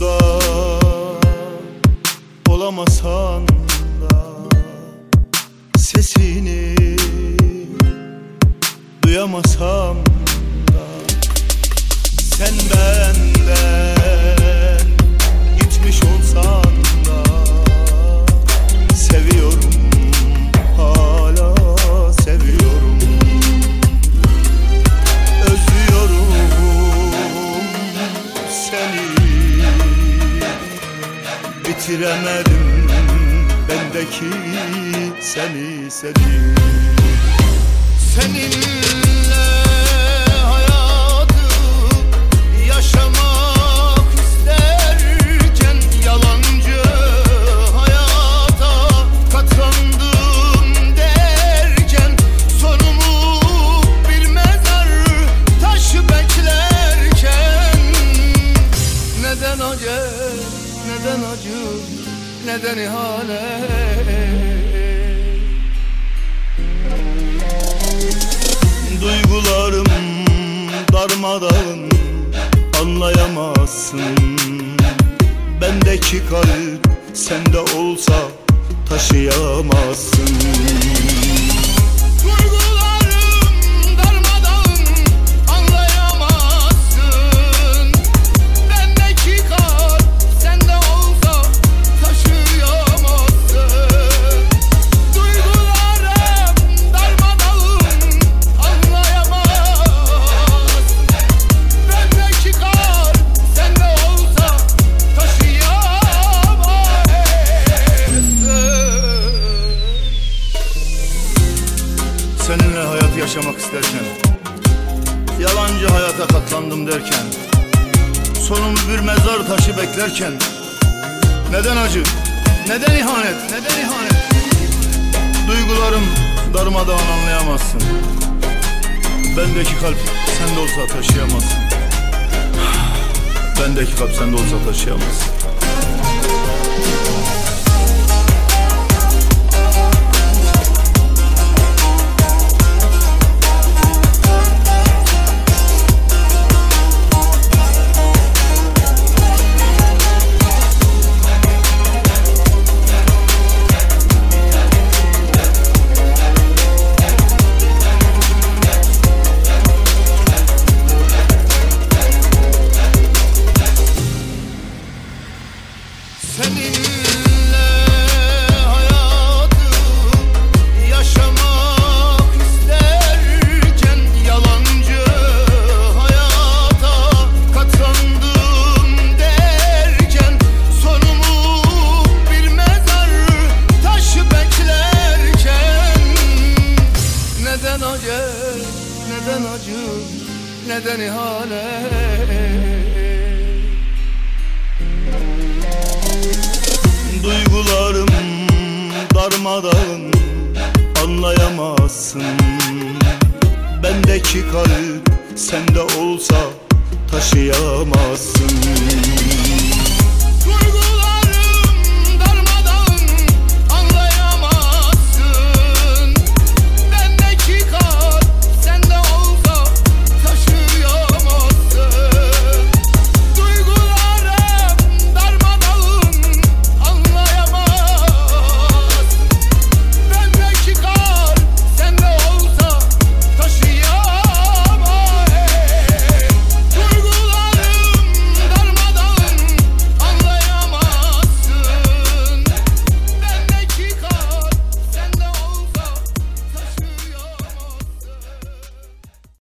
yanımda Olamasan da Sesini Duyamasam da Sen benden Bitiremedim bendeki seni seni Seninle neden ihanet Duygularım darmadağın anlayamazsın. Bendeki kalp sende olsa taşıyamazsın yaşamak isterken Yalancı hayata katlandım derken Sonum bir mezar taşı beklerken Neden acı? Neden ihanet? Neden ihanet? Duygularım darmadağın anlayamazsın Bendeki kalp sende olsa taşıyamazsın Bendeki kalp sende olsa taşıyamazsın Neden acı, neden acı, neden ihanet Duygularım darmadağın anlayamazsın. Bendeki kalp sende olsa taşıyamazsın